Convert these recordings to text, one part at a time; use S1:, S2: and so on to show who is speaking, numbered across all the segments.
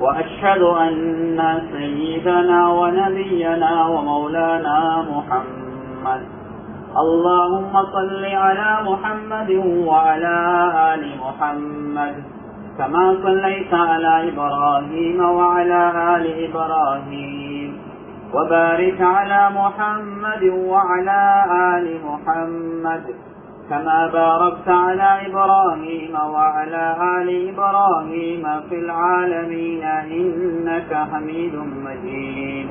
S1: وأشهد أن سيدنا ونبينا ومولانا محمد. اللهم صل على محمد وعلى آل محمد. كما صليت على إبراهيم وعلى آل إبراهيم. وبارك على محمد وعلى آل محمد. كما باركت على إبراهيم وعلى آل إبراهيم في العالمين إنك حميد مجيد.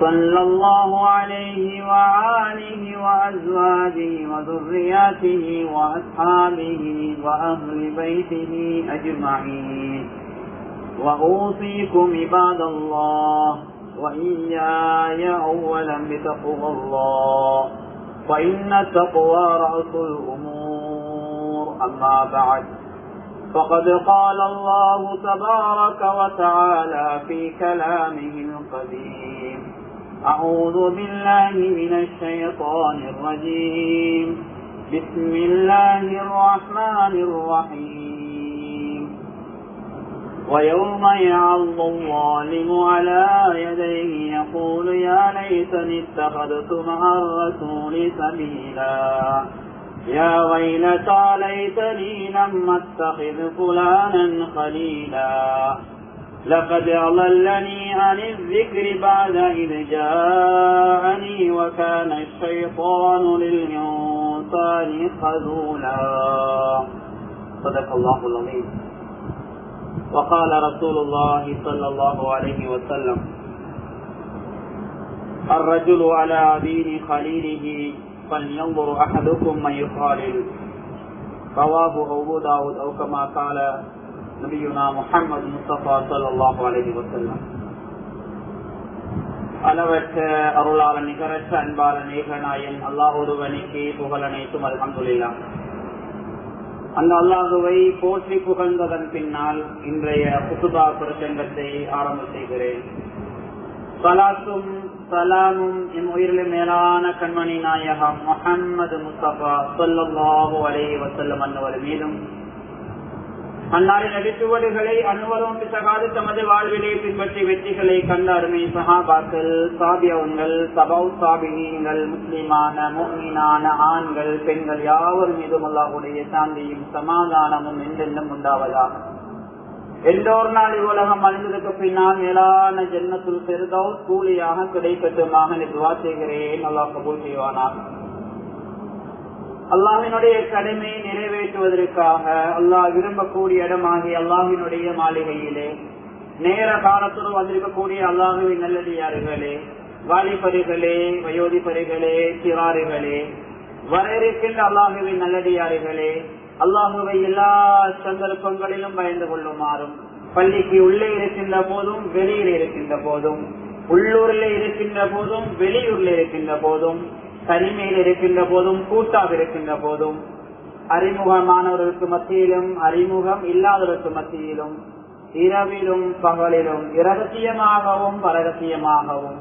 S1: صلى الله عليه وآله وأزواجه وذرياته وأصحابه وأهل بيته أجمعين. وأوصيكم عباد الله وإياي أولا بتقوى الله. فإن التقوى رأس الأمور. أما بعد فقد قال الله تبارك وتعالى في كلامه القديم أعوذ بالله من الشيطان الرجيم. بسم الله الرحمن الرحيم. ويوم يعض الظالم على يديه يقول يا ليتني اتخذت مع الرسول سبيلا. يا ويلتى ليتني لم اتخذ فلانا خليلا. لقد أضلني عن الذكر بعد إذ جاءني وكان الشيطان للإنسان خذولا. صدق الله العظيم. وقال رسول الله صلى الله عليه وسلم الرجل على دين خليله فلينظر أحدكم من يخالل رواه أبو داود أو كما قال نبينا محمد مصطفى صلى الله عليه وسلم அளவற்ற அருளாளன் நிகரற்ற அன்பாளன் ஏகநாயன் அல்லாஹ் ஒருவனுக்கு புகழனைத்தும் அல்ஹம்துலில்லா அந்த அல்லாஹுவை போற்றி புகழ்ந்ததன் பின்னால் இன்றைய புத்துதா பிரசங்கத்தை ஆரம்ப செய்கிறேன். சலாத்தும் சலாமும் எம் உயிரில் மேலான கண்மணி நாயகம் முகம்மது முஸ்தபா சொல்லு அலைஹி வசல்லம் அன்னவர் மீதும் அன்னாரின் அடிச்சுவடுகளை அனுவரும் பிசகாது தமது வாழ்விலே பின்பற்றி வெற்றிகளை கண்ட அருமை சாபியவங்கள் சபௌ சாபிகள் முஸ்லிமான மோமீனான ஆண்கள் பெண்கள் யாவர் மீதும் அல்லாஹுடைய சாந்தியும் சமாதானமும் என்றென்றும் உண்டாவதாக. எல்லோர் நாள் இவ்வுலகம் அழிந்ததுக்கு பின்னால் மேலான ஜென்மத்தில் பெருதோ கூலியாக கிடைக்கட்டுமாக துவா செய்கிறேன். அல்லாஹ் கபூல் செய்வானாக. அல்லாஹினுடைய கடமையை நிறைவேற்றுவதற்காக அல்லாஹ் விரும்பக்கூடிய இடமாகி அல்லாஹினுடைய மாளிகையிலே நேர காலத்துடன் வந்திருக்கக்கூடிய அல்லாஹுவின் நல்லடியார்களே வாலிபரிகளே வயோதிபரிகளே சிறாறுகளே வர இருக்கின்ற அல்லாஹுவின் நல்லடியார்களே அல்லாஹுவை எல்லா சந்தர்ப்பங்களிலும் பயந்து கொள்ளுமாறும் பள்ளிக்கு உள்ளே இருக்கின்ற போதும் வெளியில் இருக்கின்ற போதும் உள்ளூரில் இருக்கின்ற போதும் வெளியூரில் இருக்கின்ற போதும் தனிமையில் இருக்கின்ற போதும் கூட்டாக இருக்கின்ற போதும் அறிமுகமானவர்களுக்கு மத்தியிலும் அறிமுகம் இல்லாதவர்களுக்கு மத்தியிலும் இரவிலும் பகலிலும் இரகசியமாகவும் பரகசியமாகவும்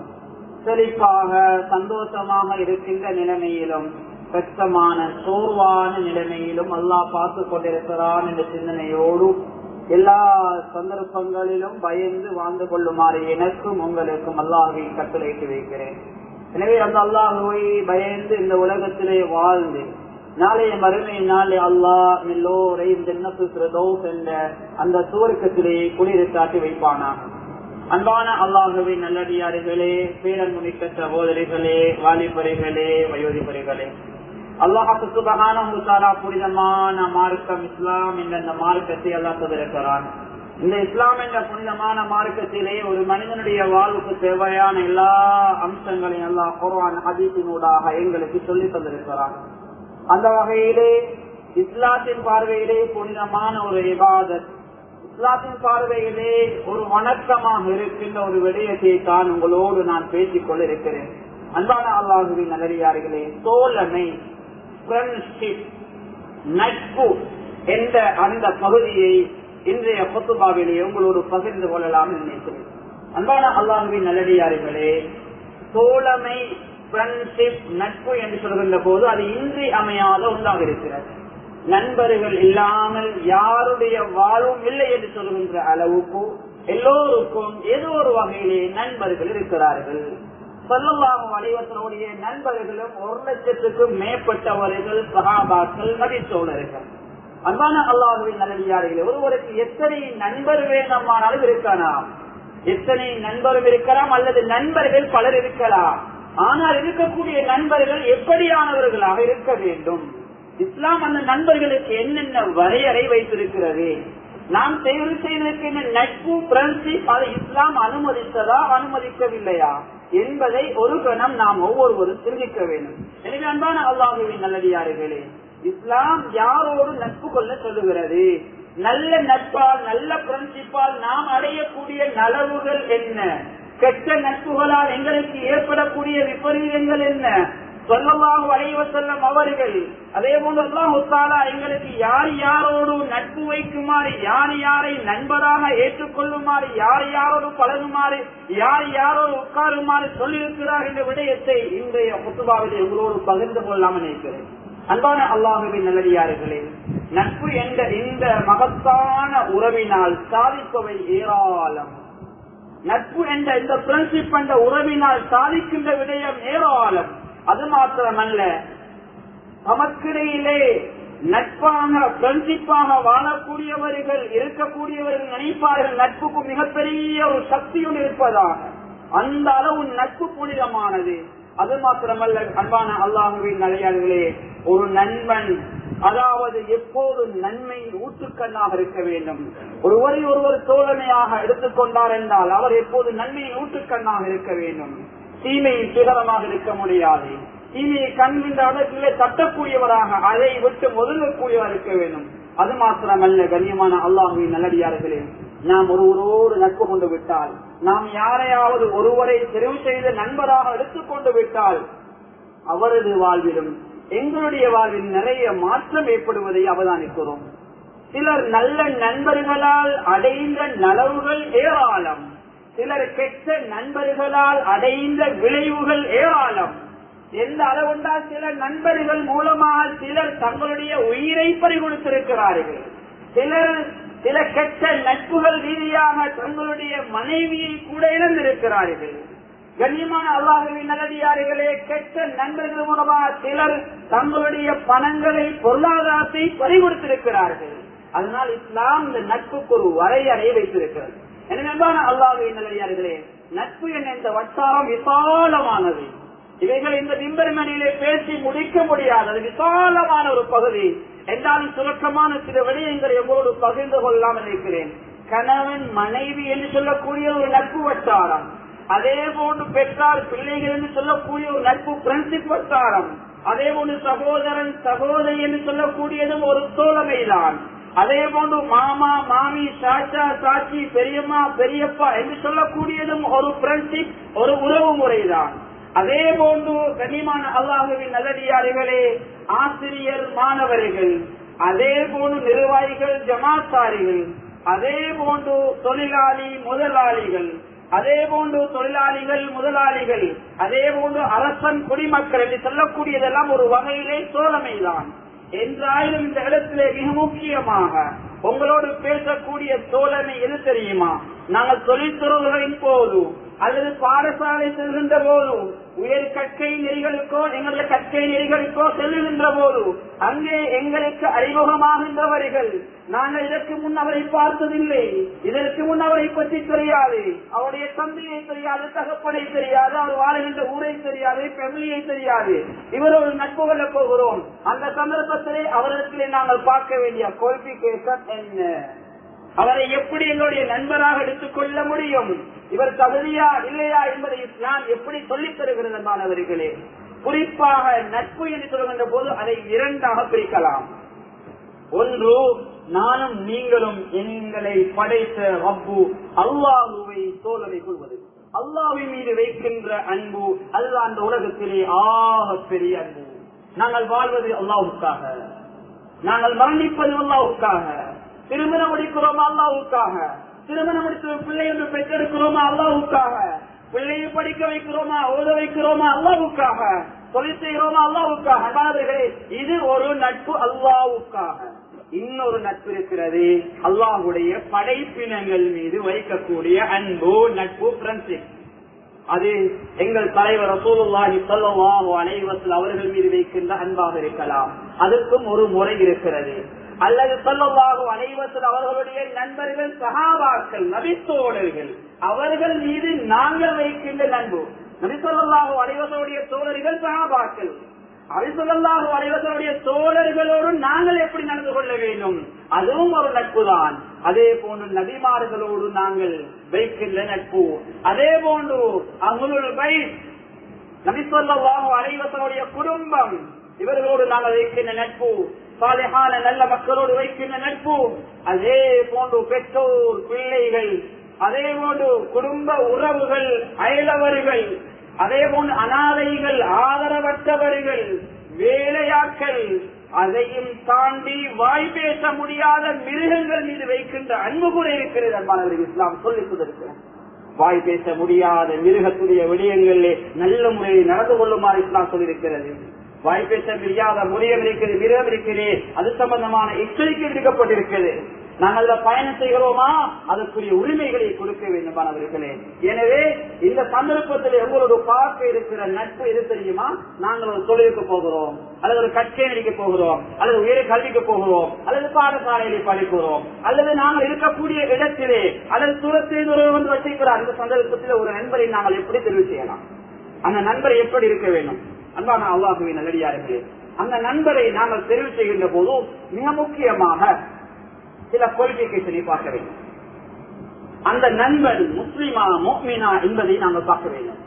S1: செழிப்பாக சந்தோஷமாக இருக்கின்ற நிலைமையிலும் கஷ்டமான சோர்வான நிலைமையிலும் அல்லாஹ் பார்த்து கொண்டிருக்கிறான் என்ற சிந்தனையோடு எல்லா சந்தர்ப்பங்களிலும் பயந்து வாழ்ந்து கொள்ளுமாறு எனக்கும் உங்களுக்கும் அல்லாஹை கட்டளையிட்டு வைக்கிறேன். எனவே அந்த அல்லாஹுவை பயந்து இந்த உலகத்திலே வாழ்ந்து நாளைய மறுமை நாளை அல்லாஹ் எல்லோரை ஜன்னத்து செல்ல என்ற அந்த சுவர்க்கத்திலே குளிர்காட்டி வைப்பானாக அன்பான அல்லாஹுவின் நல்லடியார்களே பேரன்முனிக்க சகோதரிகளே வாலிபரிகளே வயோதிபரிகளே அல்லாஹாக்கு சுபகான புனிதமான மார்க்கம் இஸ்லாம் என்ற அந்த மார்க்கத்தை அல்லாஹ் இருக்கிறான் இந்த இஸ்லாம் என்ற புனிதமான மார்க்கத்திலே ஒரு மனிதனுடைய வாழ்வுக்கு தேவையான எல்லா அம்சங்களையும் எல்லாம் குரான் ஹதீசினூடாக எங்களுக்கு சொல்லி தந்திருக்கிறார். அந்த வகையிலே இஸ்லாத்தின் பார்வையிலே புனிதமான ஒரு இபாதத். இஸ்லாத்தின் பார்வையிலே ஒரு வணக்கமாக இருக்கின்ற ஒரு விடயத்தை தான் உங்களோடு நான் பேசிக் கொண்டிருக்கிறேன். அன்பான அல்லாஹுவின் நகரியார்களே தோழமை ஃப்ரெண்ட்ஷிப் நட்பு என்ற அந்த பகுதியை இன்றைய பொத்துபாவிலே உங்களோடு பகிர்ந்து கொள்ளலாம் நினைக்கிறேன். அன்பான அல்லாஹுவின் நல்லடியார்களே தோழமை ஃப்ரெண்ட்ஷிப் நட்பு என்று சொல்கின்ற போது அது இன்றி அமையாத ஒன்றாக இருக்கிறது. நண்பர்கள் இல்லாமல் யாருடைய வாழ்வும் இல்லை என்று சொல்கின்ற அளவுக்கு எல்லோருக்கும் ஏதோ ஒரு வகையிலே நண்பர்கள் இருக்கிறார்கள். சொல்லலாகும் வடிவத்தினுடைய நண்பர்களும் ஒரு லட்சத்துக்கும் மேற்பட்டவர்கள் சகாபாக்கள் மதித்தோழர்கள் அன்பான அல்லாஹுவின் நல்லடியார்களே ஒருவருக்கு எத்தனை நண்பர் வேண்டுமானாலும் இருக்கலாம். எத்தனை நண்பரும் இருக்கலாம் அல்லது நண்பர்கள் பலர் இருக்கலாம். ஆனால் இருக்கக்கூடிய நண்பர்கள் எப்படியானவர்களாக இருக்க வேண்டும்? இஸ்லாம் அந்த நண்பர்களுக்கு என்னென்ன வரையறை வைத்திருக்கிறது? நாம் தேர்வு செய்திருக்கின்ற நட்பு பிரன்சிப் அதை இஸ்லாம் அனுமதித்ததா அனுமதிக்கவில்லையா? என்பதை ஒரு கணம் நாம் ஒவ்வொருவரும் சிந்திக்க வேண்டும். எனவே அன்பான அல்லாஹுவின் நல்லடியார்களே இஸ்லாம் யாரோடு நட்பு கொள்ள சொல்லுகிறது? நல்ல நட்பால் நல்ல பிரின்சிப்பால் நாம் அடையக்கூடிய நலவுகள் என்ன? கெட்ட நட்புகளால் எங்களுக்கு ஏற்படக்கூடிய விபரீதங்கள் என்ன? சொல்லமாக வரைவ செல்லும் அவர்கள் அதே போன்று எங்களுக்கு யார் யாரோடு நட்பு வைக்குமாறு யார் யாரை நண்பராக ஏற்றுக்கொள்ளுமாறு யார் யாரோடு பழகுமாறு யார் யாரோடு உட்காருமாறு சொல்லியிருக்கிறார் என்ற விடயத்தை இன்றைய முத்துபாவிலே உங்களோடு பகிர்ந்து கொள்ளாமல் நினைக்கிறேன் அன்பான அல்லாஹுவின் நல்லடியார்களே நட்பு என்ற இந்த மகத்தான உறவினால் சாதிப்பவை ஏராளம். நட்பு என்ற இந்த பிரின்சிப் என்ற உறவினால் சாதிக்கின்ற விடயம் ஏராளம். அது மாத்திரமல்ல தமக்கிடையிலே நட்பாக பிரின்சிப்பாக வாழக்கூடியவர்கள் இருக்கக்கூடியவர்கள் நினைப்பார்கள். நட்புக்கு மிகப்பெரிய ஒரு சக்தியும் இருப்பதாக. அந்த அளவு நட்பு புனிதமானது. அது மாத்திரமல்ல அன்பான அல்லாஹுவின் நிலையாளர்களே ஒரு நண்பன் அதாவது எப்போதும் நன்மை ஊற்றுக்கண்ணாக இருக்க வேண்டும். ஒருவரை ஒருவர் தோழமையாக எடுத்துக்கொண்டார் என்றால் அவர் எப்போது நன்மையின் ஊற்றுக்கண்ணாக இருக்க வேண்டும். தீமையின் சுகரமாக இருக்க முடியாது. தீமையை கண்கின்ற அளவிலே தட்டக்கூடியவராக அதை விட்டு ஒதுங்கக்கூடியவர் இருக்க வேண்டும். அது மாத்திரமல்ல கண்ணியமான அல்லாஹுவின் நல்லடியார்களே. நாம் ஒருவரோடு நட்பு கொண்டு விட்டால் நாம் யாரையாவது ஒருவரை தெரிவு செய்த நண்பராக எடுத்துக்கொண்டு விட்டால் அவரது வாழ்விலும் எங்களுடைய வாழ்வில் நிறைய மாற்றம் ஏற்படுவதை அவதானிக்கிறோம். சிலர் நல்ல நண்பர்களால் அடைந்த நலவுகள் ஏராளம். சிலர் கெட்ட நண்பர்களால் அடைந்த விளைவுகள் ஏராளம். எந்த அளவுண்டா சில நண்பர்கள் மூலமாக சிலர் தங்களுடைய உயிரை பறிகொடுத்திருக்கிறார்கள். சிலர் சில கெட்ட நட்புகள் ரீதியாக தங்களுடைய மனைவியை கூட இழந்திருக்கிறார்கள். கண்ணியமான அல்லாஹுவின் நல்லடியார்களே கெட்ட நண்பர்கள் மூலமாக சிலர் தங்களுடைய பணங்களை பொருளாதாரத்தை பறிகொடுத்திருக்கிறார்கள். அதனால் இஸ்லாம் இந்த நட்புக்கு ஒரு வரையறை வைத்திருக்கிறது. எனவே அல்லாஹுவின் நல்லடியார்களே நட்பு என்ற இந்த வட்டாரம் விசாலமானது. இவைகள் இந்த நிம்பரிமணியிலே பேசி முடிக்க முடியாதது விசாலமான ஒரு பகுதி. என்றாலும் சுருக்கமான சில விடயங்களை எங்களோடு பகிர்ந்து கொள்ளாமல் இருக்கிறேன் கணவன் மனைவி என்று சொல்லக்கூடிய ஒரு நட்பு வட்டாரம். அதே போன்று பெற்றார் பிள்ளைகள் என்று சொல்லக்கூடிய ஒரு நட்பு பிரின்சிப் வட்டாரம். அதே போன்று சகோதரன் சகோதரி என்று சொல்லக்கூடியதும் ஒரு தோழமைதான். அதே போன்று மாமா மாமி சாச்சா சாட்சி பெரியம்மா பெரியப்பா என்று சொல்லக்கூடியதும் ஒரு பிரின்சிப் ஒரு உறவு முறைதான். அதே போன்று கனிமான அல்லாஹுவின் நல்லடியார்களே ஆசிரியர் மாணவர்கள் அதே போன்று நிர்வாகிகள் ஜமாத்தாரிகள் அதே போன்று தொழிலாளி முதலாளிகள் அதே போன்று தொழிலாளிகள் முதலாளிகள் அதே போன்று அரசன் குடிமக்கள் என்று சொல்லக்கூடியதெல்லாம் ஒரு வகையிலே தோழமைதான் என்றாலும் இந்த இடத்திலே மிக முக்கியமாக உங்களோடு பேசக்கூடிய தோழமை எது தெரியுமா? நாங்கள் தொழில்துறைகளின் போது அல்லது பாடசாலை செல்கின்ற போது உயர் கற்கை நெறிகளுக்கோ எங்களுடைய கற்கை நெறிகளுக்கோ செல்லுகின்ற போது அங்கே எங்களுக்கு அறிமுகமாகின்றவர்கள். நாங்கள் இதற்கு முன் அவரை பார்த்ததில்லை. இதற்கு முன் அவரை பற்றி தெரியாது. அவருடைய தந்தையை தெரியாது தகப்பனை தெரியாது அவர் வாழ்கின்ற ஊரை தெரியாது பெமிலியை தெரியாது. இவரோடு நட்பு கொள்ளப் போகிறோம். அந்த சந்தர்ப்பத்திலே அவரிடத்திலே நாங்கள் பார்க்க வேண்டிய குவாலிபிகேஷன் என்ன? அவரை எப்படி எங்களுடைய நண்பராக எடுத்துக் கொள்ள முடியும்? இவர் தகுதியா இல்லையா என்பதை நான் எப்படி சொல்லித் தருகிறது மாணவர்களே? குறிப்பாக நட்பு என்று சொல்கின்ற போது அதை இரண்டாக பிரிக்கலாம். ஒன்று நானும் நீங்களும் எங்களை படைத்த ரப்பு அல்லாஹுவை தோழரை கொள்வது. அல்லாவின் மீது வைக்கின்ற அன்பு அல்ல அந்த உலகத்திலே ஆக பெரிய அன்பு. நாங்கள் வாழ்வது அல்லாவுக்காக நாங்கள் மரணிப்பது அல்லாவுக்காக திருமணம் முடிக்கிறோமா அல்லாவுக்காக திருமணம் முடித்து பிள்ளை என்று பெற்றெடுக்கிறோமா அல்லாவுக்காக பிள்ளையை படிக்க வைக்கிறோமா ஓத வைக்கிறோமா அல்லாவுக்காக தொழில் செய்கிறோமா அல்லாவுக்காக அதாவதுகளே இது ஒரு நட்பு அல்லாவுக்காக இன்னொரு நட்பு இருக்கிறது அல்லாஹுடைய படைப்பினங்கள் மீது வைக்கக்கூடிய அன்பு நட்பு ஃப்ரெண்ட்ஷிப் அது எங்கள் தலைவர் ரசூலுல்லாஹி ஸல்லல்லாஹு அலைஹி அவர்கள் மீது வைக்கின்ற அன்பாக இருக்கலாம். அதற்கும் ஒரு முறை இருக்கிறது. அல்லது ஸல்லல்லாஹு அலைஹி அவர்களுடைய நண்பர்கள் சகாபாக்கள் நபித்தோழர்கள் அவர்கள் மீது நாங்கள் வைக்கின்ற நண்பு. நபி ஸல்லல்லாஹு தோழர்கள் சகாபாக்கள் அரிசல்லாஹு அலைவசனுடைய தோழர்களோடு நாங்கள் எப்படி நடந்து கொள்ள வேண்டும்? அதுவும் ஒரு நட்பு தான் அதே போன்று நபிமார்களோடு நாங்கள் வைக்கின்ற நட்பு. அதே போன்று அங்குல் பை நபிசல்லாஹு அலைவசனுடைய குடும்பம் இவர்களோடு நாங்கள் வைக்கின்ற நட்பு. சாலையான நல்ல மக்களோடு வைக்கின்ற நட்பு அதே போன்று பெற்றோர் பிள்ளைகள் அதே போன்று குடும்ப உறவுகள் அயலவர்கள் அதே போன்று அனாதைகள் ஆதரவற்றவர்கள் வேலையாக்கள் அதையும் தாண்டி வாய் பேச முடியாத மிருகங்கள் மீது வைக்கின்ற அன்பு கூட இருக்கிறது அன்பானவர்கள் இஸ்லாம் சொல்லிக் வாய் பேச முடியாத மிருகத்துடைய விடயங்களிலே நல்ல முறையில் நடந்து கொள்ளுமாறு இஸ்லாம் சொல்லியிருக்கிறது. வாய் முடியாத முறையம் இருக்கிறது விரதம் இருக்கிறது அது சம்பந்தமான எச்சரிக்கை விடுக்கப்பட்டிருக்கிறது நாங்கள் பயணம் செய்கிறோமா? அதற்குரிய உரிமைகளை கொடுக்க வேண்டும் எனவே இந்த சந்தர்ப்பத்தில் எங்களோட பார்க்க இருக்கிற நட்பு எது தெரியுமா? நாங்கள் ஒரு தொழிலுக்கு போகிறோம் அல்லது ஒரு கச்சேரிக்கு போகிறோம் அல்லது உயர் கல்விக்கு போகிறோம் அல்லது பாடசாலையிலே படிக்கிறோம் அல்லது நாங்கள் இருக்கக்கூடிய இடத்திலே அல்லது தூரத்தில் வந்து வச்சிருக்கிறார் இந்த சந்தர்ப்பத்தில் ஒரு நண்பரை நாங்கள் எப்படி தெரிவு செய்யலாம்? அந்த நண்பர் எப்படி இருக்க வேண்டும்? அன்பான அல்லாஹுவின் இருக்கு அந்த நண்பரை நாங்கள் தெரிவு செய்கின்ற போது மிக முக்கியமாக சில குவாலிபிகேஷனை பார்க்க வேண்டும். அந்த நண்பன் முஸ்லிமா மோமினா என்பதை நாங்கள் பார்க்க வேண்டும்.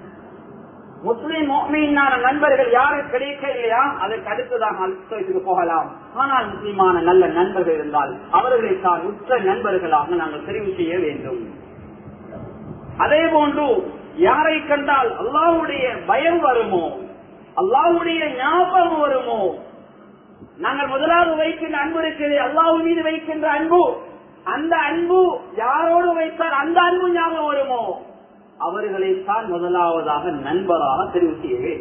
S1: முஸ்லிம் மோமீனான நண்பர்கள் யாரு கிடைக்க இல்லையா? அதற்கு அடுத்ததாக அலுவலகத்துக்கு போகலாம். ஆனால் முஸ்லிமான நல்ல நண்பர்கள் இருந்தால் அவர்களை தான் உற்ற நண்பர்களாக நாங்கள் தெரிவு செய்ய வேண்டும். அதே போன்று யாரை கண்டால் அல்லாவுடைய பயம் வருமோ? அல்லாவுடைய ஞாபகம் வருமோ? நாங்கள் முதலாவது வைக்கின்ற அன்பு இருக்கிறது அல்லாஹ் மீது வைக்கின்ற அன்பு. அந்த அன்பு யாரோடு வைத்தால் அந்த அன்பு ஞாபகம் வருமோ? அவர்களைத்தான் முதலாவதாக நண்பராக தெரிவு செய்ய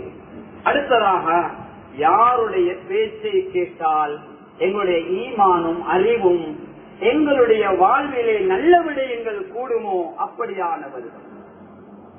S1: அடுத்ததாக யாருடைய பேச்சை கேட்டால் எங்களுடைய ஈமானும் அறிவும் எங்களுடைய வாழ்விலே நல்ல விடயங்கள் கூடுமோ? அப்படியானவர்கள்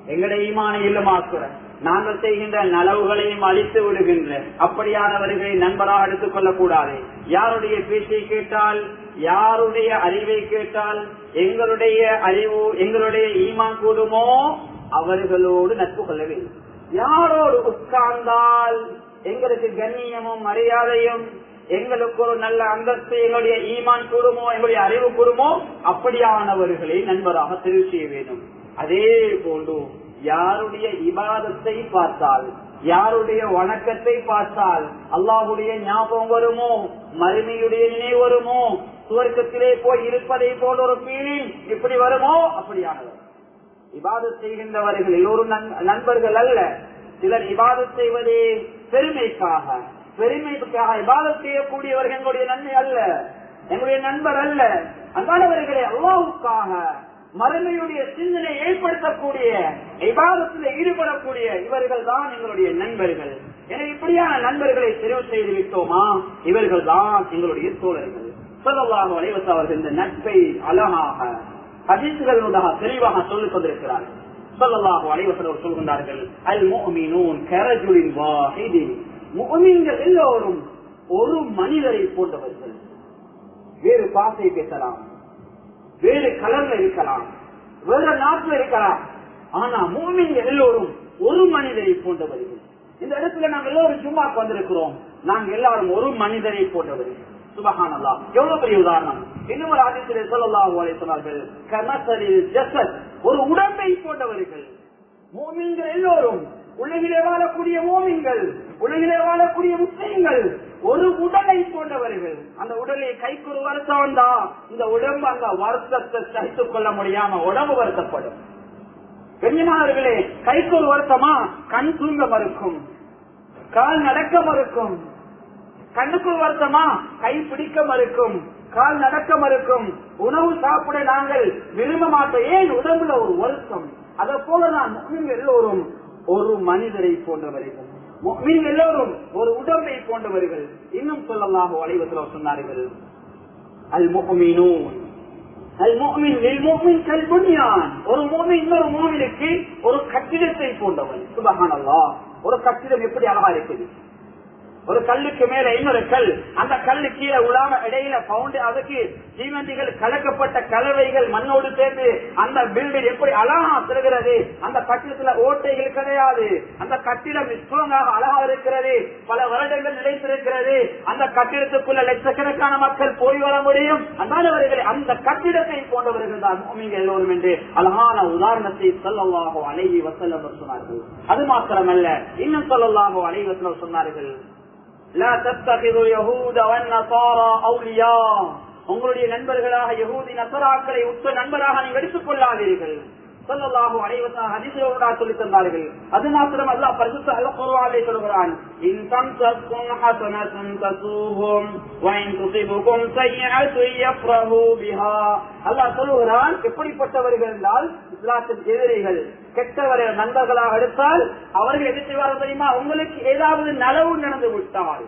S1: எங்களுடைய ஈமானை இல்லமாக்குற நாங்கள் செய்கின்ற நலவுகளையும் அழித்து விடுகின்ற அப்படியானவர்களை நண்பராக எடுத்துக் கொள்ளக்கூடாது. யாருடைய பேச்சை கேட்டால் யாருடைய அறிவை கேட்டால் எங்களுடைய அறிவு எங்களுடைய ஈமான் கூடுமோ அவர்களோடு நட்பு கொள்ள வேண்டும். யாரோடு உட்கார்ந்தால் எங்களுக்கு கண்ணியமும் மரியாதையும் எங்களுக்கு ஒரு நல்ல அந்தஸ்து எங்களுடைய ஈமான் கூடுமோ எங்களுடைய அறிவு கூடுமோ அப்படியானவர்களை நண்பராக தெரிவு செய்ய வேண்டும். அதே போன்று யாருடைய இபாதத்தை பார்த்தால் யாருடைய வணக்கத்தை பார்த்தால் அல்லாஹுடைய ஞாபகம் வருமோ? மருமையுடைய நினைவு வருமோ? சுவர்க்கத்திலே போய் இருப்பதை போல ஒரு பீலிங் இப்படி வருமோ? அப்படியானது இபாதத் செய்கின்றவர்கள் எல்லோரும் நண்பர்கள் அல்ல. சிலர் இபாதத் செய்வதே பெருமைக்காக பெருமைக்காக இபாதத் செய்யக்கூடியவர்கள் எங்களுடைய நன்மை அல்ல. எங்களுடைய நண்பர் அல்ல. அன்பானவர்களே அல்லாவுக்காக மறுமையுடைய சிந்தனை ஏற்படுத்தக்கூடிய விவாதத்தில் ஈடுபடக்கூடிய இவர்கள் தான் எங்களுடைய நண்பர்கள். என இப்படியான நண்பர்களை தெரிவு செய்து விட்டோமா? இவர்கள் தான் எங்களுடைய தோழர்கள். சொல்லலாக வளைவச அவர்கள் இந்த நட்பை அழகாக ஹதீசுகளுடாக தெளிவாக சொல்லிக் கொண்டிருக்கிறார்கள். சொல்லலாக வளைவசர் சொல்கின்றார்கள் அல் மோமீனூன் கரஜுலின் வாஹிதி. முகமீன்கள் எல்லோரும் ஒரு மனிதரை போன்றவர்கள். வேறு பாசை பேசலாம். வேறு கலர்ல இருக்கலாம் வேற நாட்டுல இருக்கலாம். ஆனா மூமிங்க எல்லோரும் ஒரு மனிதரை போன்றவர்கள். இந்த இடத்துல நாங்க எல்லோரும் சும்மாக்கு வந்திருக்கிறோம். நாங்க எல்லாரும் ஒரு மனிதரை போன்றவர்கள். சுபகானல்லா எவ்வளவு பெரிய உதாரணம். இன்னும் ஒரு ஆதித்திலே சொல்லலாம் சொன்னார்கள் கனசரில் ஜசத் ஒரு உடம்பை போன்றவர்கள். மூமிங்கள் எல்லோரும் உலகிலே வாழக்கூடிய ஓமிங்கள் உலகிலே வாழக்கூடிய முஸ்லீம்கள் ஒரு உடலை போன்றவர்கள் அந்த உடலை கைக்கு ஒரு வருத்தம் வந்தா இந்த உடம்பு அந்த வருத்தத்தை சகித்துக் கொள்ள முடியாம உடம்பு வருத்தப்படும். பெரியமானவர்களே கைக்கு ஒரு வருத்தமா? கண் தூங்க மறுக்கும். கால் நடக்க மறுக்கும். கண்ணுக்கு ஒரு வருத்தமா? கை பிடிக்க மறுக்கும். கால் நடக்க மறுக்கும். உணவு சாப்பிட நாங்கள் விரும்ப மாட்டோம். ஏன்? உடம்புல ஒரு வருத்தம். அதை போல நான் முஸ்லிம் எல்லோரும் ஒரு மனிதரை போன்றவர்கள் முஸ்லிம் எல்லோரும் ஒரு உடம்பை போன்றவர்கள். இன்னும் சொல்லலாக வளைவத்தில் சொன்னார்கள். அல் முகமீனூன். அல் முகமின் லில் முகமின் கல் ஒரு முகமின் இன்னொரு முகமினுக்கு ஒரு கட்டிடத்தை போன்றவன். சுபஹானல்லாஹ். ஒரு கட்டிடம் எப்படி அழகா இருக்குது? ஒரு கல்லுக்கு மேல இன்னொரு கல். அந்த கல்லு கீழே உலாம இடையில பவுண்டு அதுக்கு தீவண்டிகள் கலக்கப்பட்ட கலவைகள் மண்ணோடு சேர்ந்து அந்த பில்டிங் எப்படி அழகா திறகிறது அந்த கட்டிடத்துல ஓட்டைகள் கிடையாது. அந்த கட்டிடம் ஸ்ட்ராங்காக அழகா இருக்கிறது. பல வருடங்கள் நிலைத்திருக்கிறது. அந்த கட்டிடத்துக்குள்ள லட்சக்கணக்கான மக்கள் போய் வர முடியும். அந்தானவர்கள் அந்த கட்டிடத்தை போன்றவர்கள் தான் மூமிங்க எல்லோரும் என்று அழகான உதாரணத்தை சொல்லலாகோ அழகி வசல்லம் சொன்னார்கள். அது மாத்திரமல்ல இன்னும் சொல்லலாகோ அலைவசல்லம் சொன்னார்கள். உங்களுடைய நண்பர்களாக யகூதி நசராக்களை உற்ற நண்பராக நீங்கள் எடுத்துக் கொள்ளாதீர்கள் சொல்லலாகும் அனைவரும் சொல்லி தந்தார்கள். அது மாத்திரம் அல்ல பரிசுத்த அல்ல குர்ஆனிலே சொல்கிறான் இன் தம்சக்கும் ஹஸனத்துன் தசூஹும் வ இன் துஸிபுக்கும் யஃப்ரஹு பிஹா. அல்லாஹ் சொல்கிறான் எப்படிப்பட்டவர்கள் என்றால் இஸ்லாத்தின் எதிரிகள் கெட்டவரை நண்பர்களாக எடுத்தால் அவர்கள் எது செய்வார்கள் தெரியுமா? உங்களுக்கு ஏதாவது நலவு நடந்து விட்டால்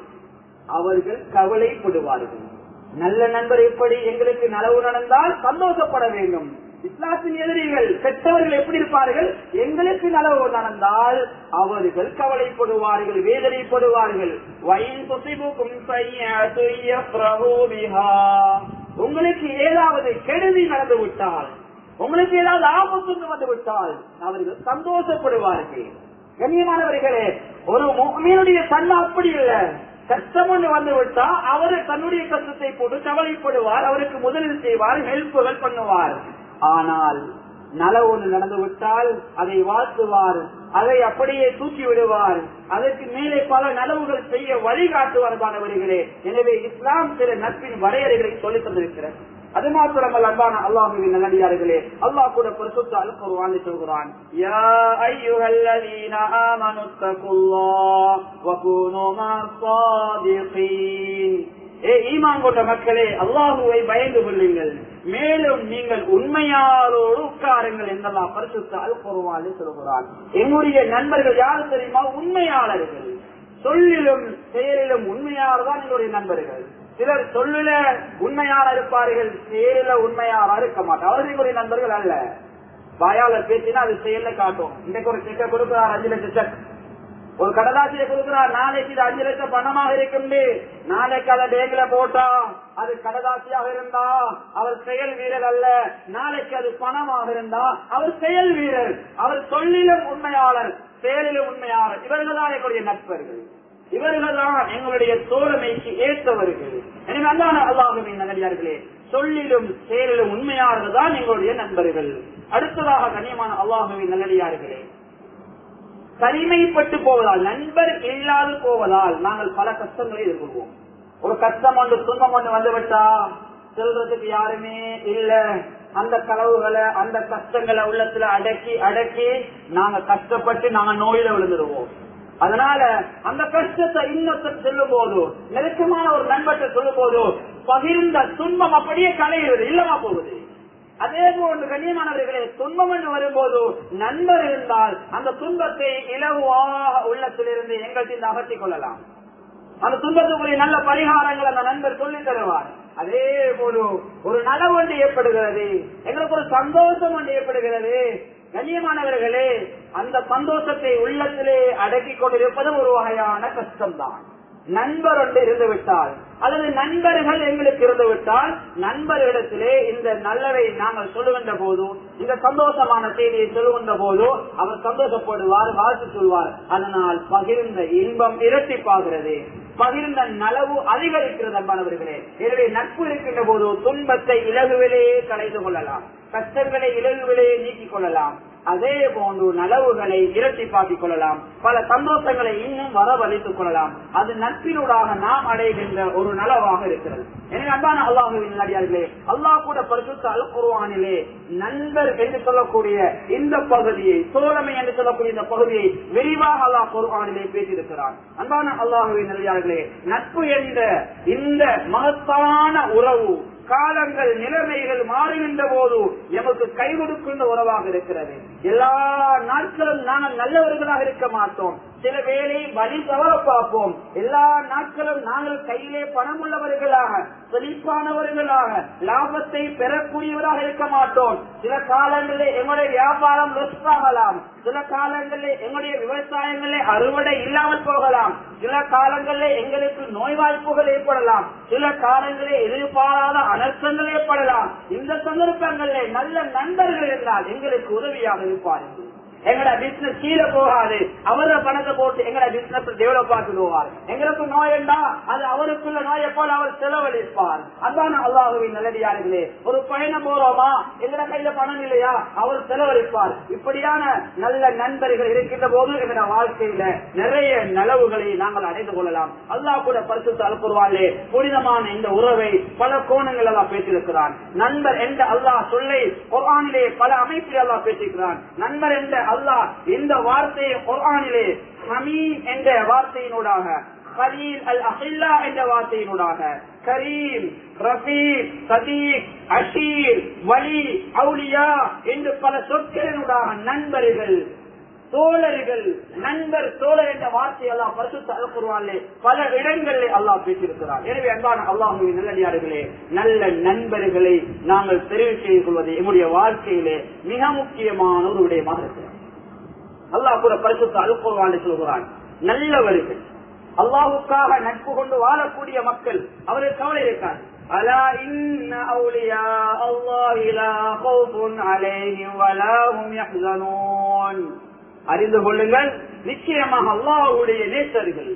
S1: அவர்கள் கவலைப்படுவார்கள். நல்ல நண்பர் எப்படி எங்களுக்கு நலவு நடந்தால் சந்தோஷப்பட வேண்டும். இஸ்லாத்தின் எதிரிகள் கெட்டவர்கள் எப்படி இருப்பார்கள்? எங்களுக்கு நலவு நடந்தால் அவர்கள் கவலைப்படுவார்கள் வேதனைப்படுவார்கள். உங்களுக்கு ஏதாவது கெடுதி நடந்து விட்டால் உங்களுக்கு ஏதாவது ஆபத்து வந்து விட்டால் அவர்கள் சந்தோஷப்படுவார்கள். கண்ணியமானவர்களே ஒரு மீனுடைய தன்மை அப்படி இல்லை. கஷ்டம் ஒன்று வந்து விட்டா அவர் தன்னுடைய கஷ்டத்தை போட்டு கவலைப்படுவார் அவருக்கு முதலீடு செய்வார் ஹெல்ப்புகள் பண்ணுவார். ஆனால் நல ஒன்று நடந்து விட்டால் அதை வாழ்த்துவார் அதை அப்படியே தூக்கி விடுவார் அதற்கு மேலே பல நலவுகள் செய்ய வழிகாட்டுவார் தானவர்களே எனவே இஸ்லாம் சில நட்பின் வரையறைகளை சொல்லித் தந்திருக்கிறார் அது மாத்திரமல்ல அன்பான அல்லாஹுவின் நல்லடியார்களே. அல்லாஹ் கூட பரிசுத்த அல் சொல்கிறான். யா அய்யுஹல்லதீன ஆமனு தகுல்லாஹ் வ ஏ ஈமான் கொண்ட மக்களே அல்லாஹுவை பயந்து கொள்ளுங்கள். மேலும் நீங்கள் உண்மையாளோடு உட்காருங்கள் என்றெல்லாம் பரிசுத்த அல் சொல்கிறார் சொல்கிறான். என்னுடைய நண்பர்கள் யாரு தெரியுமா? உண்மையாளர்கள். சொல்லிலும் செயலிலும் உண்மையாளர் தான் என்னுடைய நண்பர்கள். சிலர் சொல்லுல உண்மையாளர் இருப்பார்கள் செயலில உண்மையாளா இருக்க மாட்டார். அவர்களுடைய நண்பர்கள் அல்ல. வாயாளர் பேசினா அது செயல்ல காட்டும். இன்னைக்கு ஒரு செக்க கொடுக்கிறார் அஞ்சு லட்சம் செக். ஒரு கடலாசியை கொடுக்கிறார் நாளைக்கு இது அஞ்சு லட்சம் பணமாக இருக்கும் நாளைக்கு அதை பேங்க்ல போட்டா அது கடலாசியாக இருந்தா அவர் செயல் வீரர் அல்ல. நாளைக்கு அது பணமாக இருந்தா அவர் செயல் வீரர். அவர் சொல்லிலும் உண்மையாளர் செயலிலும் உண்மையாளர். இவர்கள் தான் எங்களுடைய நட்பர்கள். இவர்கள் தான் எங்களுடைய தோழமைக்கு ஏற்றவர்கள். எனவே அல்லான அல்லாஹுமே நல்லடியார்களே சொல்லிலும் செயலிலும் உண்மையானது தான் எங்களுடைய நண்பர்கள். அடுத்ததாக கண்ணியமான அல்லாஹுமே நல்லடியார்களே தனிமைப்பட்டு போவதால் நண்பர் இல்லாது போவதால் நாங்கள் பல கஷ்டங்களை எதிர்கொள்வோம். ஒரு கஷ்டம் ஒன்று துன்பம் ஒன்று வந்துவிட்டா செல்றதுக்கு யாருமே இல்ல. அந்த கலவுகளை அந்த கஷ்டங்களை உள்ளத்துல அடக்கி அடக்கி நாங்க கஷ்டப்பட்டு நாங்க நோயில விழுந்துருவோம். அதனால அந்த கஷ்டத்தை இன்னொருத்தர் சொல்லும் போது நெருக்கமான ஒரு நண்பர்கிட்ட சொல்லும் போது பகிர்ந்த துன்பம் அப்படியே கலைகிறது இல்லமா போகுது? அதே போன்று கண்ணியமானவர்களே துன்பம் என்று வரும்போது நண்பர் இருந்தால் அந்த துன்பத்தை இலவாக உள்ளத்திலிருந்து எங்கள்கிட்ட அகற்றிக் கொள்ளலாம். அந்த துன்பத்துக்குரிய நல்ல பரிகாரங்கள் அந்த நண்பர் சொல்லி தருவார். அதே போல ஒரு நலம் ஒன்று ஏற்படுகிறது எங்களுக்கு ஒரு சந்தோஷம் ஒன்று ஏற்படுகிறது கண்ணியமானவர்களே அந்த சந்தோஷத்தை உள்ளத்திலே அடக்கிக் கொண்டிருப்பது ஒரு வகையான கஷ்டம்தான். நண்பர் ஒன்று இருந்து விட்டால் அல்லது நண்பர்கள் எங்களுக்கு இருந்து விட்டால் நண்பர்களிடத்திலே இந்த நல்லவை நாங்கள் சொல்லுகின்ற போது இந்த சந்தோஷமான செய்தியை சொல்லுகின்ற போது அவர் சந்தோஷப்படுவார் வாழ்த்து சொல்வார். அதனால் பகிர்ந்த இன்பம் இரட்டிப்பாகிறது. பகிர்ந்த நலவு அதிகரிக்கிறது அன்பானவர்களே. எனவே நட்பு இருக்கின்ற போது துன்பத்தை இலகுவிலேயே கலைந்து கொள்ளலாம். கஷ்டங்களை இலகுவிலேயே நீக்கிக் கொள்ளலாம். அதே போன்று நலவுகளை இரட்டிப்பாக்கிக் கொள்ளலாம். பல சந்தோஷங்களை இன்னும் வரவழைத்துக் கொள்ளலாம். அது நட்பினூடாக நாம் அடைகின்ற ஒரு நலவாக இருக்கிறது. எனவே அன்பான அல்லாஹுவின் நடிகார்களே அல்லாஹ் கூட பரிசுத்த அல் குருவானிலே நண்பர் என்று சொல்லக்கூடிய இந்த பகுதியை சோழமை என்று சொல்லக்கூடிய இந்த பகுதியை விரிவாக அல்லாஹ் குருவானிலே பேசியிருக்கிறார் அன்பான அல்லாஹுவின் நடிகார்களே நட்பு என்ற இந்த மகத்தான உறவு காலங்கள் நிலைமைகள் மாறுகின்ற போது எமக்கு கை கொடுக்கின்ற உறவாக இருக்கிறது. எல்லா நாட்களும் நாங்கள் நல்லவர்களாக இருக்க மாட்டோம். சில வேளை வழி தவற பார்ப்போம். எல்லா நாட்களும் நாங்கள் கையிலே பணம் உள்ளவர்களாக செழிப்பானவர்களாக லாபத்தை பெறக்கூடியவராக இருக்க மாட்டோம். சில காலங்களில் எங்களுடைய வியாபாரம் லொஸ் ஆகலாம் சில காலங்களில் எங்களுடைய விவசாயங்களே அறுவடை இல்லாமல் போகலாம். சில காலங்களில் எங்களுக்கு நோய்வாய்ப்புகள் ஏற்படலாம். சில காலங்களில் எதிர்பாராத அனர்த்தங்கள் ஏற்படலாம். இந்த சந்தர்ப்பங்களில் நல்ல நண்பர்கள் என்றால் எங்களுக்கு உதவியாக இருப்பார்கள் எங்கட பிசினஸ் கீழே போகாது. அவர பணத்தை போட்டு எங்கட பிசினஸ் டெவலப் ஆக்கி எங்களுக்கு நோய் என்றா அது அவருக்குள்ள நோயை போல அவர் செலவழிப்பார். அதான் அல்லாஹுவின் நல்லடியார்களே. ஒரு பயணம் போறோமா? எங்கட கையில பணம் இல்லையா? அவர் செலவழிப்பார். இப்படியான நல்ல நண்பர்கள் இருக்கின்ற போது எங்கட வாழ்க்கையில நிறைய நலவுகளை நாங்கள் அடைந்து கொள்ளலாம். அல்லாஹ் கூட பரிசு அனுப்புவாளே புனிதமான இந்த உறவை பல கோணங்கள் எல்லாம் பேசியிருக்கிறான். நண்பர் என்ற அல்லாஹ் சொல்லை குர்ஆனிலே பல அமைப்பில் எல்லாம் பேசியிருக்கிறான். நண்பர் என்ற அல்லாஹ் இந்த வார்த்தையை குர்ஆனிலே ஹமீம் என்ற வார்த்தையினூடாக ஹலீல் அல் அஹில்லா என்ற வார்த்தையினூடாக கரீம் ரஃபீக் சதீக் அஷீர் வலி அவுலியா என்று பல சொற்களினூடாக நண்பர்கள் தோழர்கள் நண்பர் தோழர் என்ற வார்த்தை எல்லாம் பரிசுத்த அல்குருவானிலே பல இடங்களில் அல்லாஹ் பேசியிருக்கிறார். எனவே அன்பான அல்லாஹுவின் நல்லடியார்களே நல்ல நண்பர்களை நாங்கள் தெரிவு செய்து கொள்வது எங்களுடைய வாழ்க்கையிலே மிக முக்கியமான ஒரு விடயமாக இருக்கிறது. அல்லாஹ் கூட பரிசுத்த அல்குருவானை சொல்கிறான் நல்லவர்கள் அல்லாஹுக்காக நட்பு கொண்டு வாழக்கூடிய மக்கள் அவருக்கு கவலை இருக்காது ألا إن أولياء الله لا خوف عليهم ولا هم يحزنون அறிந்து கொள்ளுங்கள் நிச்சயமாக அல்லாஹுடைய நேசர்கள்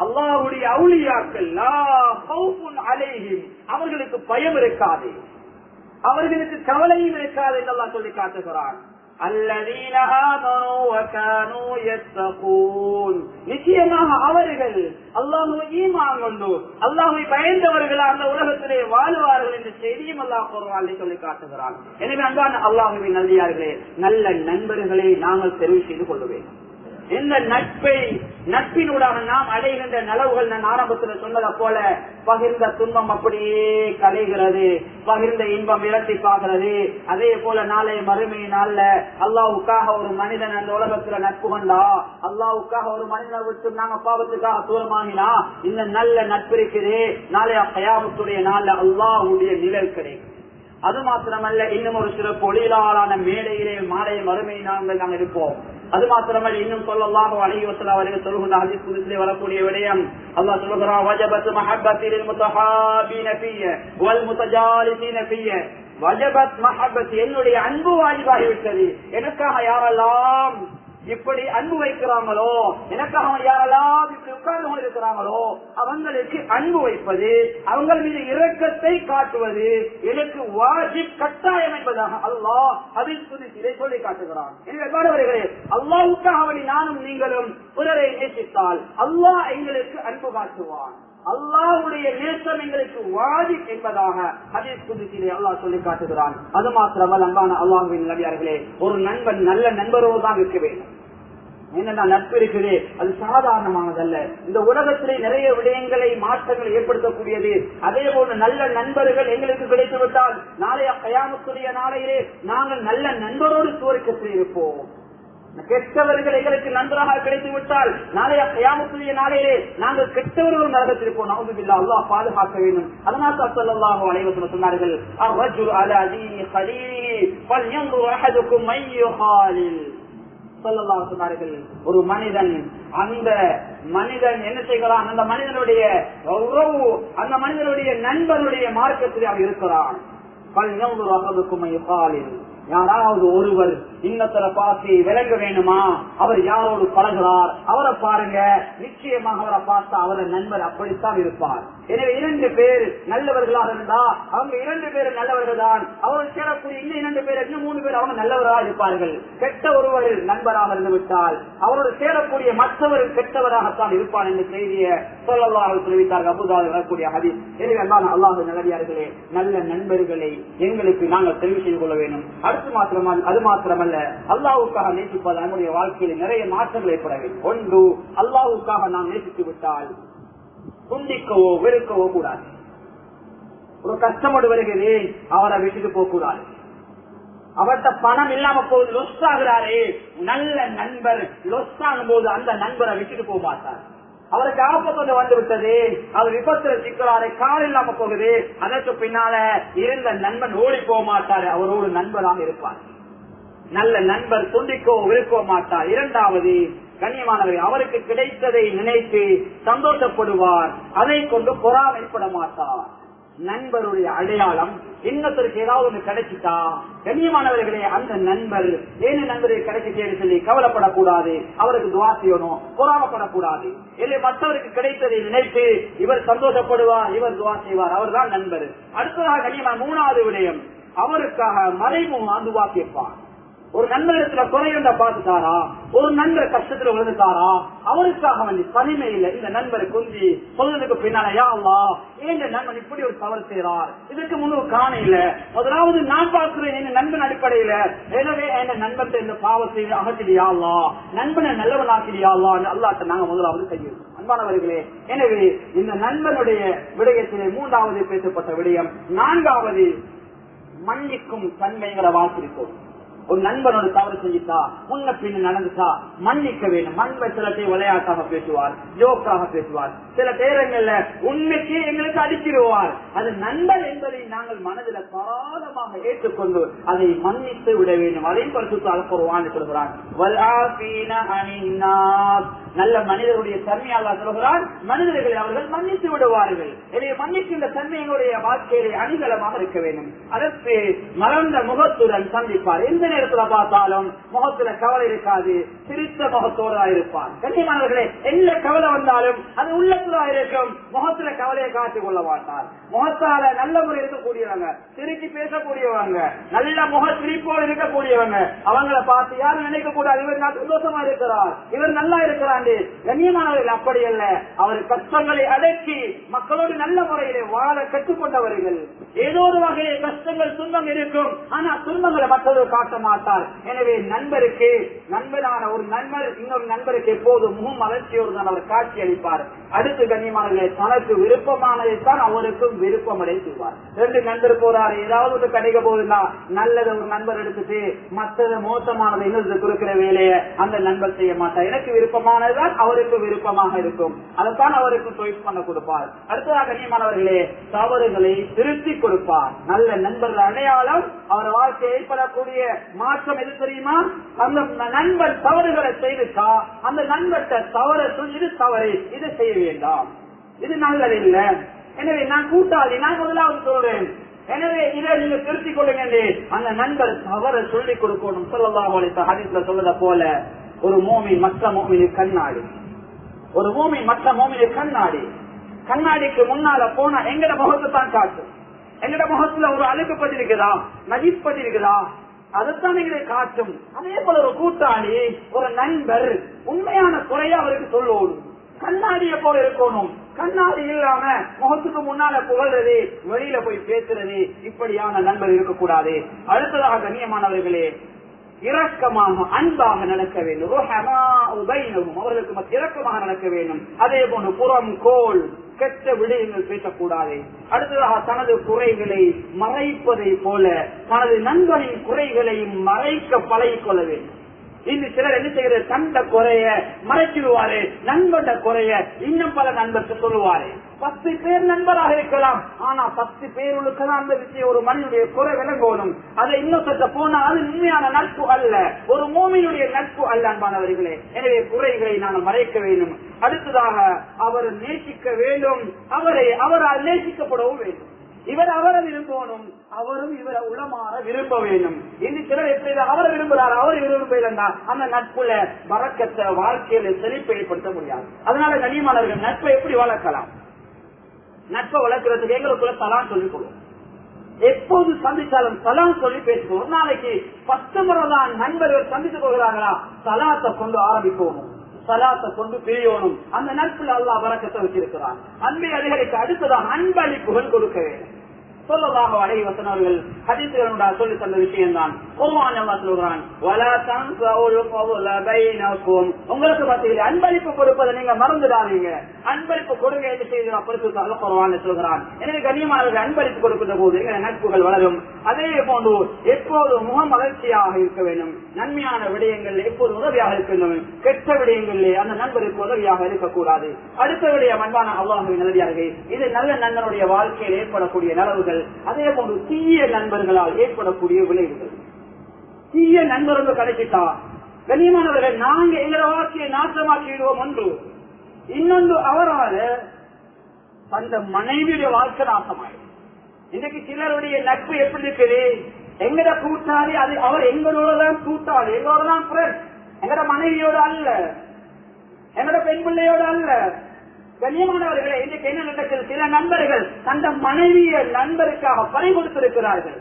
S1: அல்லாஹுடைய அவுளியாக்கள் அலைஹிம் அவர்களுக்கு பயம் இருக்காது அவர்களுக்கு கவலையும் இருக்காது என்று அல்லாஹ் சொல்லி காட்டுகிறான் அல்லதீன நிச்சயமாக அவர்கள் அல்லாஹுவை ஈமான் கொண்டு அல்லாஹுவை பயந்தவர்களா அந்த உலகத்திலே வாழ்வார்கள் என்று செய்தியும் அல்லாஹ் பொருளாளி சொல்லி காட்டுகிறான். எனவே அன்பான அல்லாஹுவின் நல்லியார்களே நல்ல நண்பர்களை நாங்கள் தெரிவு செய்து கொள்ள வேண்டும் இந்த நட்பை நட்பினூடாக நாம் அடைகின்ற நலவுகள் நான் ஆரம்பத்தில் சொன்னதை போல பகிர்ந்த துன்பம் அப்படியே கலைகிறது. பகிர்ந்த இன்பம் இரட்டி பார்க்கிறது. அதே போல நாளை மறுமை நாள்ல அல்லாவுக்காக ஒரு மனிதன் அந்த உலகத்துல நட்பு கொண்டா அல்லாவுக்காக ஒரு மனிதனை விட்டு நாங்க பாவத்துக்காக தூரமாகினா இந்த நல்ல நட்பு இருக்குது. நாளைய கயாமத்துடைய நாள்ல அல்லாவுடைய நிழல் கிடைக்கும். அது மாத்திரமல்ல இன்னும் ஒரு சிறப்பு பொழிலாளான மேடையிலே மாலை மறுமை நாங்கள் நாங்கள் இருப்போம். அது மாத்திரமல்ல இன்னும் சொல்லலாம் அழகிவத்தில் அவர்கள் சொல்கின்ற அதி புதுசிலே வரக்கூடிய விடயம். அல்லாஹ் சொல்லுகிறான் வஜபத் மஹப்பத்தில் முத்தஹாபீன ஃபிய வல் முத்தஜாலிசீன ஃபிய. வஜபத் மஹப்பத் என்னுடைய அன்பு வாஜிபாகிவிட்டது எனக்காக யாரெல்லாம் இப்படி அன்பு வைக்கிறாங்களோ? எனக்காக அவன் யாரெல்லாம் இப்படி உட்கார்ந்து கொண்டிருக்கிறாங்களோ அவங்களுக்கு அன்பு வைப்பது அவங்கள் மீது இரக்கத்தை காட்டுவது எனக்கு வாஜிப் கட்டாயம் என்பதாக அல்லாஹ் அதில் இதை சொல்லி காட்டுகிறான். எனவே அல்லாவுக்காக அவனை நானும் நீங்களும் பிறரை நேசித்தால் அல்லாஹ் எங்களுக்கு அன்பு காட்டுவான். அல்லாவுடைய நேசம் எங்களுக்கு வாதி என்பதாக ஹதீஸ் புதுசிலே அல்லாஹ் சொல்லி காட்டுகிறான். அது மாத்திரமல்ல அன்பான அல்லாஹுவின் நடிகார்களே ஒரு நண்பன் நல்ல நண்பரோடு தான் இருக்க வேண்டும். என்னென்ன நட்பு இருக்குது அது சாதாரணமானதல்ல. இந்த உலகத்திலே நிறைய விடயங்களை மாற்றங்கள் ஏற்படுத்தக்கூடியது. அதே போல நல்ல நண்பர்கள் எங்களுக்கு கிடைத்து விட்டால் நாளைய கயாமத்துடைய நாளையிலே நாங்கள் நல்ல நண்பரோடு சுவர்க்கத்தில் இருப்போம். கெட்டவர்கள் எங்களுக்கு நன்றாக கிடைத்து விட்டால் நாளைய கயாமத்துடைய நாளையிலே நாங்கள் கெட்டவர்கள் நரகத்திருப்போம் இல்லா அல்லா பாதுகாக்க வேண்டும். அதனால் சல்லாஹு அனைவரும் சொன்னார்கள் சொல்லலாம் சொன்னார்கள். ஒரு மனிதன் அந்த மனிதன் என்ன செய்கிறான்? அந்த மனிதனுடைய உறவு அந்த மனிதனுடைய நண்பனுடைய மார்க்கத்தில் அவன் இருக்கிறான். யாராவது ஒருவர் இன்னத்துல பார்த்து விளங்க வேணுமா அவர் யாரோடு பழகிறார்? அவரை பாருங்க. நிச்சயமாக அவரை பார்த்தா அவரை நண்பர் அப்படித்தான் இருப்பார். எனவே இரண்டு பேர் நல்லவர்களாக இருந்தா அவங்க இரண்டு பேர் நல்லவர்கள் தான். அவர்கள் சேரக்கூடிய இன்னும் இரண்டு பேர் இன்னும் மூணு பேர் அவங்க நல்லவராக இருப்பார்கள். கெட்ட ஒருவர் நண்பராக இருந்துவிட்டால் அவரோடு சேரக்கூடிய மற்றவர் கெட்டவராகத்தான் இருப்பான் என்ற செய்தியை சொல்லலாக தெரிவித்தார்கள். அபுதால் வரக்கூடிய ஹதி எனவே அல்லாஹ் அல்லாஹ் நல்லடியார்களே நல்ல நண்பர்களை எங்களுக்கு நாங்கள் தெரிவு செய்து கொள்ள வேண்டும். அடுத்து மாத்திரமா அது மாத்திரமல்ல அல்லாவுக்காக நேசிப்பது நம்முடைய வாழ்க்கையில் நிறைய மாற்றங்கள் ஏற்பட வேண்டும். ஒன்று அல்லாவுக்காக நாம் நேசித்து விட்டால் துண்டிக்கவோ வெறுக்கவோ கூடாது. ஒரு கஷ்டப்பட்டு வருகிறது அவரை விட்டுட்டு போக கூடாது அவர்கிட்ட பணம் இல்லாம போகுது லொஸ் ஆகிறாரே நல்ல நண்பர் லொஸ் ஆகும் போது அந்த நண்பரை விட்டுட்டு போக மாட்டார். அவருக்கு ஆபத்து வந்து விட்டது அவர் விபத்துல சிக்கிறாரு கால் இல்லாம போகுது அதற்கு பின்னால இருந்த நண்பன் ஓடி போக மாட்டாரு அவரோடு நண்பராக இருப்பார். நல்ல நண்பர் துண்டிக்கோ விருக்க மாட்டார். இரண்டாவது கண்ணியமானவர் அவருக்கு கிடைத்ததை நினைத்து சந்தோஷப்படுவார். அதை கொண்டு பொறாமைப்பட மாட்டார். நண்பருடைய அடையாளம் இன்னத்திற்கு ஏதாவது ஒன்று கிடைச்சிட்டா கண்ணியமானவர்களே அந்த நண்பர் ஏன் நண்பருக்கு கிடைச்சிட்டேன்னு சொல்லி கவலைப்படக்கூடாது. அவருக்கு துவா செய்யணும் பொறாமப்படக்கூடாது. இல்லை மற்றவருக்கு கிடைத்ததை நினைத்து இவர் சந்தோஷப்படுவார் இவர் துவா செய்வார். அவர்தான் நண்பர். அடுத்ததாக கண்ணியமான மூணாவது விடயம் அவருக்காக மறைமுகம் துவா கேட்பார். ஒரு நண்பரிடத்துல குறையுண்டா பார்த்துட்டாரா ஒரு நண்பர் கஷ்டத்துல விழுந்துட்டாரா அவருக்காக வந்து தனிமையில இந்த நண்பரை கொஞ்சி சொல்றதுக்கு பின்னால யா ஏன் நண்பன் இப்படி ஒரு தவறு செய்யறார் இதுக்கு முன்னூறு காணையில முதலாவது நான் பார்க்கிறேன் என் நண்பன் அடிப்படையில. எனவே என் நண்பன் இந்த பாவத்தை அகற்றியாவா நண்பனை நல்லவனாக்கிடியா அல்லான்னு அல்லாட்ட நாங்க முதலாவது செய்யணும் அன்பானவர்களே எனவே இந்த நண்பனுடைய விடயத்திலே மூன்றாவது பேசப்பட்ட விடயம் நான்காவது மன்னிக்கும் தன்மைகளை வாசிருக்கோம் ஒரு நண்பனோட தவறு செஞ்சுட்டா முன்ன பின்ன நடந்துட்டா மன்னிக்க வேண்டும். நண்பர் சில பேர் விளையாட்டாக பேசுவார் ஜோக்காக பேசுவார். சில பேரங்கள்ல உண்மைக்கு எங்களுக்கு அடிச்சிருவார். அது நண்பர் என்பதை நாங்கள் மனதில் தாராளமாக ஏற்றுக்கொண்டு அதை மன்னித்து விட வேண்டும். அதையும் பரிசுத்து அலப்புருவான் சொல்கிறான். நல்ல மனிதர்களுடைய தன்மையாக சொல்கிறான். மனிதர்களை அவர்கள் மன்னித்து விடுவார்கள். எனவே மன்னிக்கின்ற தன்மை எங்களுடைய வாழ்க்கையிலே அணிகலமாக இருக்க வேண்டும். அதற்கு மலர்ந்த முகத்துடன் சந்திப்பார். எந்த நேரத்துல பார்த்தாலும் முகத்துல கவலை இருக்காது சிரித்த முகத்தோடு இருப்பான். கண்ணியமானவர்களே என்ன கவலை வந்தாலும் அது உள்ளத்துல இருக்கும். முகத்துல கவலையை காட்டிக் கொள்ள மாட்டார் முகத்தால நல்ல முறை இருக்கக்கூடியவங்க சிரிச்சு பேசக்கூடியவங்க நல்ல முக சிரிப்போடு இருக்கக்கூடியவங்க அவங்கள பார்த்து யாரும் நினைக்க கூடாது இவர் நான் சந்தோஷமா இருக்கிறார். இவர் நல்லா இருக்கிறாண்டு கண்ணியமானவர்கள் அப்படி அல்ல. அவர் கஷ்டங்களை அடக்கி மக்களோடு நல்ல முறையிலே வாழ கற்றுக்கொண்டவர்கள். ஏதோ ஒரு வகையில் கஷ்டங்கள் துன்பம் இருக்கும். ஆனா துன்பங்களை மற்றவர் காட்ட மாட்டார். எனவே நண்பருக்கு நண்பனான ஒரு நண்பர் இன்னொரு நண்பருக்கு எப்போது முகம் மலர்ச்சியோடு தான் அவர் காட்சி அளிப்பார். அடுத்து கண்ணியமானவர்களே தனக்கு விருப்பமானதைத்தான் அவருக்கும் விருப்பம் செய்வார் ரெண்டு நண்பர் போறாரு ஏதாவது ஒரு கிடைக்க போகுதுன்னா நல்லதை ஒரு நண்பர் எடுத்துட்டு மற்றது மோசமானதை இன்னொரு கொடுக்கிற வேலையை அந்த நண்பர் செய்ய மாட்டார். எனக்கு விருப்பமானதுதான் அவருக்கு விருப்பமாக இருக்கும். அதைத்தான் அவருக்கு சாய்ஸ் பண்ண கொடுப்பார். அடுத்ததாக கண்ணியமானவர்களே தவறுகளை திருத்தி கொடுப்பார். நல்ல நண்பர்கள் அடையாளம் அவர் வாழ்க்கை ஏற்படக்கூடிய மாற்றம் எது தெரியுமா? அந்த நண்பர் தவறுகளை செய்துட்டா அந்த நண்பர்கிட்ட தவறு இது தவறு இது செய்ய வேண்டாம். இது நல்லதில்லை எனவே நான் கூட்டாளி நான் முதலாவது சொல்றேன். எனவே இதை நீங்க திருத்திக் கொள்ளுங்க அந்த நண்பர் தவற சொல்லிக் கொடுக்கணும். சொல்லலாம் ஹதீஸ்ல சொல்லத போல ஒரு மோமி மற்ற மோமினு கண்ணாடி. ஒரு மோமி மற்ற மோமினு கண்ணாடி. கண்ணாடிக்கு முன்னால போனா எங்கட முகத்தை தான் காட்டும். எங்கட முகத்துல ஒரு அழுக்கு பதிருக்குதா? நஜீப் பதிருக்குதா? அதைத்தான் எங்களை காட்டும். அதே போல ஒரு கூட்டாளி ஒரு நண்பர் உண்மையான குறையா அவருக்கு சொல்லணும். கண்ணாடிய போல இருக்கணும். கண்ணாடி இல்லாம முகத்துக்கு முன்னால புகழ்றது வெளியில போய் பேசுறது இப்படியான நண்பர் இருக்கக்கூடாது. அடுத்ததாக கண்ணியமானவர்களே இரக்கமாக அன்பாக நடக்க வேண்டும். அவர்களுக்கு இரக்கமாக நடக்க வேண்டும். அதே போன்று புறம் கோல் கெட்ட விடயங்கள் பேசக்கூடாது. அடுத்ததாக தனது குறைகளை மறைப்பதை போல தனது நண்பனின் குறைகளையும் மறைக்க பழகிக் கொள்ள வேண்டும். இன்னும் சிலர் என்ன செய்யறது தந்த குறைய மறைச்சிடுவாரு நண்பண்ட குறைய இன்னும் பல நண்பர்கள் சொல்லுவாரு. பத்து பேர் நண்பராக இருக்கலாம். ஆனா பத்து பேர்களுக்கு தான் அந்த விஷயம் ஒரு மனிதனுடைய குறை விளங்கணும். அதை இன்னும் சற்ற போனா அது உண்மையான நட்பு அல்ல. ஒரு மோமியுடைய நட்பு அல்ல அன்பானவர்களே. எனவே குறைகளை நான் மறைக்க வேண்டும். அடுத்ததாக அவர் நேசிக்க வேண்டும். அவரை அவரால் நேசிக்கப்படவும் வேண்டும். இவர் அவரை விரும்பணும் அவரும் இவரை உளமாற விரும்ப வேண்டும். இன்று சிலர் எப்படி அவரை விரும்புகிறார் அவர் விரும்புகிறா அந்த நட்புல வரக்கத்தை வாழ்க்கையில செழிப்பை ஏற்படுத்த முடியாது. அதனால கனிமானவர்கள் நட்பை எப்படி வளர்க்கலாம்? நட்பை வளர்க்கறதுக்கு எங்களுக்குள்ள தலான் சொல்லிக் கொள்வோம் எப்போது சந்திச்சாலும் சலாம் சொல்லி பேசுவோம் ஒரு நாளைக்கு பத்து முறை தான் நண்பர்கள் சந்தித்து போகிறார்களா தலாத்தை கொண்டு ஆரம்பிப்போம் சலாத்தை கொண்டு பிரியணும். அந்த நட்புல அல்லா வரக்கத்தை வச்சிருக்கிறான். அன்பை அதிகரிக்க அடுத்ததான் அன்பளிப்புகள் கொடுக்க வேண்டும். சொல்லதாக அடை வசனவர்கள் ஹதீசுகளுடைய சொல்லி தந்த விஷயம் தான் குர்ஆன் சொல்கிறான் உங்களுக்கு மத்தியில் அன்பளிப்பு கொடுப்பதை நீங்க மறந்துடாதீங்க. அன்பளிப்பு கொடுங்க என்று செய்து பரிசுத்த அல்லாஹ் சொல்கிறான். எனவே கண்ணியமானவர்கள் அன்பளிப்பு கொடுக்கின்ற போது எங்கள் நட்புகள் வளரும். அதே போன்று எப்போது முக மகிழ்ச்சியாக இருக்க வேண்டும். நன்மையான விடயங்கள் எப்போது உதவியாக இருக்க வேண்டும். கெட்ட விடயங்களிலே அந்த நண்பருக்கு உதவியாக இருக்கக்கூடாது. அடுத்த விடயம் அன்பான அல்லாஹுவின் நல்லடியார்கள் இது நல்ல நண்பனுடைய வாழ்க்கையில் ஏற்படக்கூடிய நலவுகள். அதே போன்று தீய நண்பர்களால் ஏற்படக்கூடிய விளைவுகள். தீய நண்பர்கள் கிடைச்சிட்டா கண்ணியமானவர்கள் நாங்க எங்களோட வாழ்க்கையை நாசமாக்கிடுவோம் ஒன்று இன்னொன்று அவரால் அந்த மனைவியுடைய வாழ்க்கை நாசமாயிடும் இன்னைக்கு சிலருடைய நட்பு எப்படி இருக்குது? எங்கட கூட்டாளி அது அவர் எங்களோட தான் கூட்டாளி எங்களோட தான் ஃப்ரெண்ட் எங்கட மனைவியோட அல்ல. எங்கட பெண் பிள்ளையோட அல்ல. கண்ணியமானவர்களே இன்றைக்கு என்ன நடக்கிறது? சில நண்பர்கள் தந்த மனைவிய நண்பருக்காக பணி கொடுத்திருக்கிறார்கள்.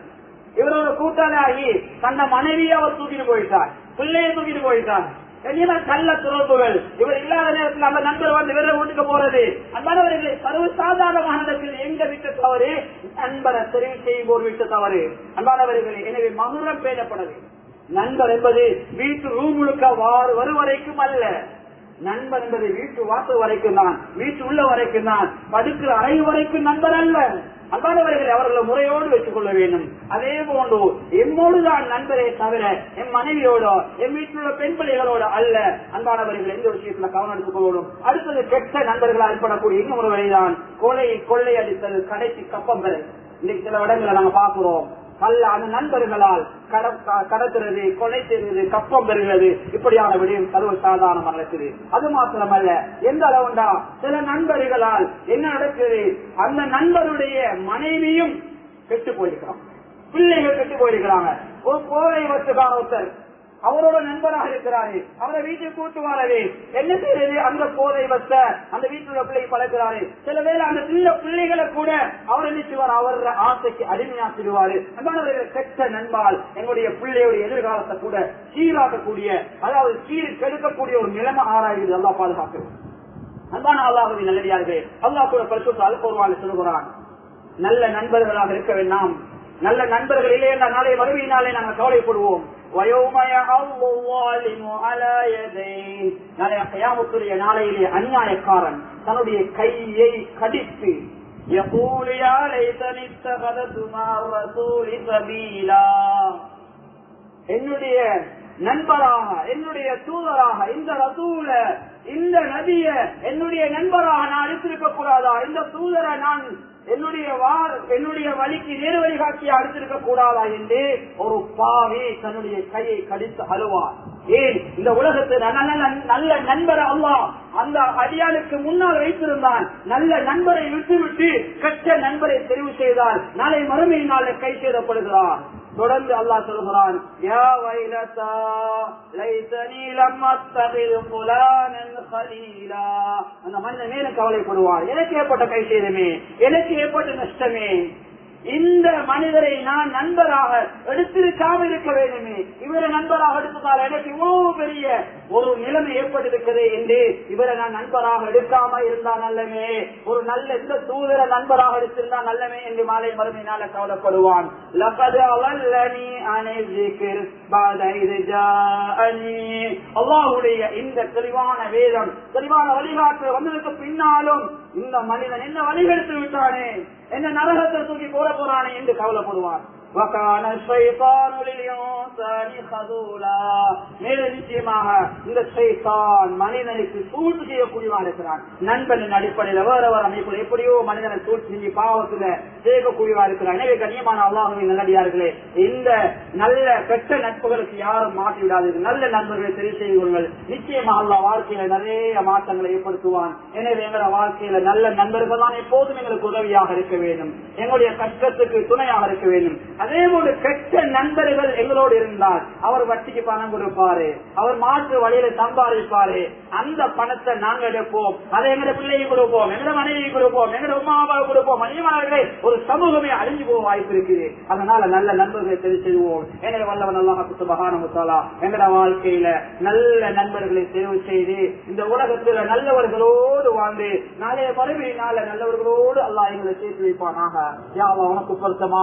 S1: இவரோட கூட்டாளி தந்த மனைவியை அவர் தூக்கிட்டு போயிட்டார். பிள்ளையை தூக்கிட்டு போயிட்டார். கண்ணியமா கள்ள தொடர்புகள் இவர் இல்லாத நேரத்தில் அந்த நண்பர் வந்து வேற வீட்டுக்கு போறது. அன்பானவர்களே சர்வ சாதாரணமானதற்கு எங்க விட்டு தவறு? நண்பரை தெரிவு செய்வோர் விட்ட தவறு. அன்பானவர்களை எனவே மதுரம் பேசப்படவே நண்பர் என்பது வீட்டு ரூம் முழுக்க வாரு அல்ல. நண்பன் என்பது வீட்டு வாசல் வரைக்கும் தான். வீட்டு உள்ள வரைக்கும் தான். படுக்கிற அறை வரைக்கும் நண்பர் அல்ல. அன்பானவர்களை அவர்களை முறையோடு வைத்துக் கொள்ள வேண்டும். அதே போன்று எம்மோடுதான் நண்பரே தவிர என் மனைவியோட என் வீட்டில் உள்ள பெண் பிள்ளைகளோட அல்ல. அன்பானவர்கள் எந்த விஷயத்துல கவனம் எடுத்துக் கொள்ளணும். அடுத்தது கெட்ட நண்பர்களால் ஏற்படக்கூடிய இன்னொரு வழிதான் கொலை கொள்ளை அடித்தல் கடைசி கப்பம் இன்னைக்கு சில இடங்களை நாங்க பாக்குறோம் கல்ல அந்த நண்பர்களால் கட- கடத்துறது கொலை செய்வது கப்பம் பெறுகிறது இப்படியான விடயம் சர்வ சாதாரணம் நடக்குது அது மாத்திரமல்ல எந்த அளவுண்டா சில நண்பர்களால் என்ன நடக்குது? அந்த நண்பருடைய மனைவியும் கெட்டு போயிருக்கிறான். பிள்ளைகள் கெட்டு போயிருக்கிறாங்க. ஒரு கோவை வச்சுக்கான ஒருத்தர் அவரோட நண்பராக இருக்கிறாரு. அவரை வீட்டுக்கு கூட்டு வரவே. என்ன செய்யறது? அந்த போதை வச்ச அந்த வீட்டுல பிள்ளை பழக்கிறாரு சில வேளை அந்த சின்ன பிள்ளைகளை கூட அவர் நினைச்சுவார் அவரோட ஆசைக்கு அடிமையாக்கிடுவாரு அன்பானவர்கள் கெட்ட நண்பால் எங்களுடைய பிள்ளையுடைய எதிர்காலத்தை கூட சீராக்கக்கூடிய அதாவது சீர் கெடுக்கக்கூடிய ஒரு நிலைமை ஆராய்கிறது எல்லாம் பாதுகாக்கிறது. அன்பான அல்லாஹுவின் நல்லடியார்களே அல்லாஹ் கூட பரிசுத்த அல்போர்வாள் சொல்லுகிறான் நல்ல நண்பர்களாக இருக்க வேண்டாம். நல்ல நண்பர்கள் இல்லை என்ற நாளை வருவினாலே நாங்கள் கவலைப்படுவோம். وَيَوْمَ يَعَضُّ الظَّالِمُ عَلَى يَدَيْهِ நாளைய கயாமத்துடைய நாளையிலே அநியாயக்காரன் தன்னுடைய கையை கடித்து يقول يا ليتني اتخذت مع الرسول سبيلا என்னுடைய நண்பராக என்னுடைய தூதராக இந்த ரசூல இந்த நபிய என்னுடைய நண்பராக நான் எடுத்திருக்க கூடாதா இந்த தூதரை நான் என்னுடைய வா- என்னுடைய வழிக்கு நேரு வழிகாட்டியை அடுத்திருக்க கூடாதா என்று ஒரு பாவி தன்னுடைய கையை கடித்து அழுவார். ஏன்? இந்த உலகத்தில் நல்ல நல்ல- நண்பர் அல்லா அந்த அடியாளுக்கு முன்னால் வைத்திருந்தான். நல்ல நண்பரை விட்டுவிட்டு கற்ற நண்பரை தெரிவு செய்தால் நாளை மறுமையின் கை செய்தப்படுகிறார் தொடர்ந்து அல்லாஹ் சொல்கிறான் யா அந்த மனிதன் மேலும் கவலைப்படுவார் எனக்கு ஏற்பட்ட கை சேதமே எனக்கு ஏற்பட்ட நஷ்டமே. இந்த மனிதரை நான் நண்பராக எடுத்திருக்காம இருக்க வேண்டுமே. இவரை நண்பராக எடுத்ததால் எனக்கு இவ்வளவு பெரிய ஒரு நிலைமை ஏற்பட்டிருக்கிறது என்று இவரை நான் நண்பராக எடுக்காம இருந்தா நல்லமே. ஒரு நல்ல இந்த தூதர நண்பராக எடுத்திருந்தா நல்லமே என்று மாலை மறுமையினால கவலைப்படுவான். லகது இந்த தெளிவான வேதம் தெளிவான வழிகாட்டு வந்ததுக்கு பின்னாலும் இந்த மனிதன் என்ன வழிகெடுத்து விட்டானே? என்ன நரகத்தை தூக்கி போற போறானே என்று கவலைப்படுவான். வகான நிச்சயமாக இந்த சைத்தான் மனிதனுக்கு சூழ்ச்சி செய்யக்கூடியவன் இருக்கிறான் நண்பனின் அடிப்படையில் வேற வேற அமைப்புல எப்படியோ மனிதனை சூழ்ச்சி செஞ்சு பாவத்துல சேர்க்கக்கூடியவா இருக்கிறான் எனவே கண்ணியமான அல்லாஹுவின் நல்லடியார்களே இந்த நல்ல பெற்ற நட்புகளுக்கு யாரும் மாற்றிவிடாதீர்கள் நல்ல நண்பர்களை தெரிவு செய்து கொள்ளுங்கள். நிச்சயமாக அல்ல வாழ்க்கையில நிறைய மாற்றங்களை ஏற்படுத்துவான். எனவே எங்களோட வாழ்க்கையில நல்ல நண்பர்கள் தான் எப்போதும் எங்களுக்கு உதவியாக இருக்க வேண்டும். எங்களுடைய கஷ்டத்துக்கு துணையாக இருக்க வேண்டும். அதே போல கெட்ட நண்பர்கள் எங்களோடு இருந்தால் அவர் வட்டிக்கு பணம் கொடுப்பாரு. அவர் மாற்று வழியில சம்பாதிப்பாரு. அந்த பணத்தை நாங்க எடுப்போம். அதை எங்க பிள்ளையை கொடுப்போம். எங்க மனைவி கொடுப்போம். எங்க உமா கொடுப்போம். மனிதமானவர்களே ஒரு சமூகமே அழிஞ்சு போக வாய்ப்பு இருக்குது. அதனால நல்ல நண்பர்களை தெரிவு செய்வோம் எங்களை வல்லவன் அல்லாஹ் மகான முத்தாலா எங்களோட வாழ்க்கையில நல்ல நண்பர்களை தேர்வு செய்து இந்த உலகத்துல நல்லவர்களோடு வாழ்ந்து நாளைய மறுமையினால நல்லவர்களோடு அல்லாஹ் எங்களை சேர்த்து வைப்பானாக. யா உனக்கு பொருத்தமான